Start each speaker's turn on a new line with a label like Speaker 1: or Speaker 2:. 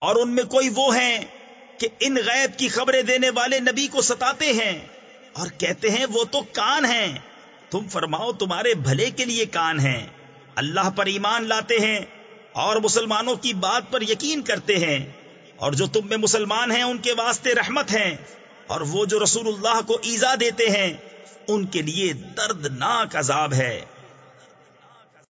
Speaker 1: اور ان میں کوئی وہ ہیں کہ ان غیب کی خبریں دینے والے نبی کو ستاتے ہیں اور کہتے ہیں وہ تو کان ہیں۔ تم فرماؤ تمہارے بھلے کے لیے کان ہیں۔ اللہ پر ایمان لاتے ہیں اور مسلمانوں کی بات پر یقین کرتے ہیں۔ اور جو تم میں مسلمان ہیں، ان کے واسطے رحمت ہیں۔ اور وہ جو رسول اللہ کو ایزا دیتے ہیں، ان کے لیے دردناک عذاب ہے۔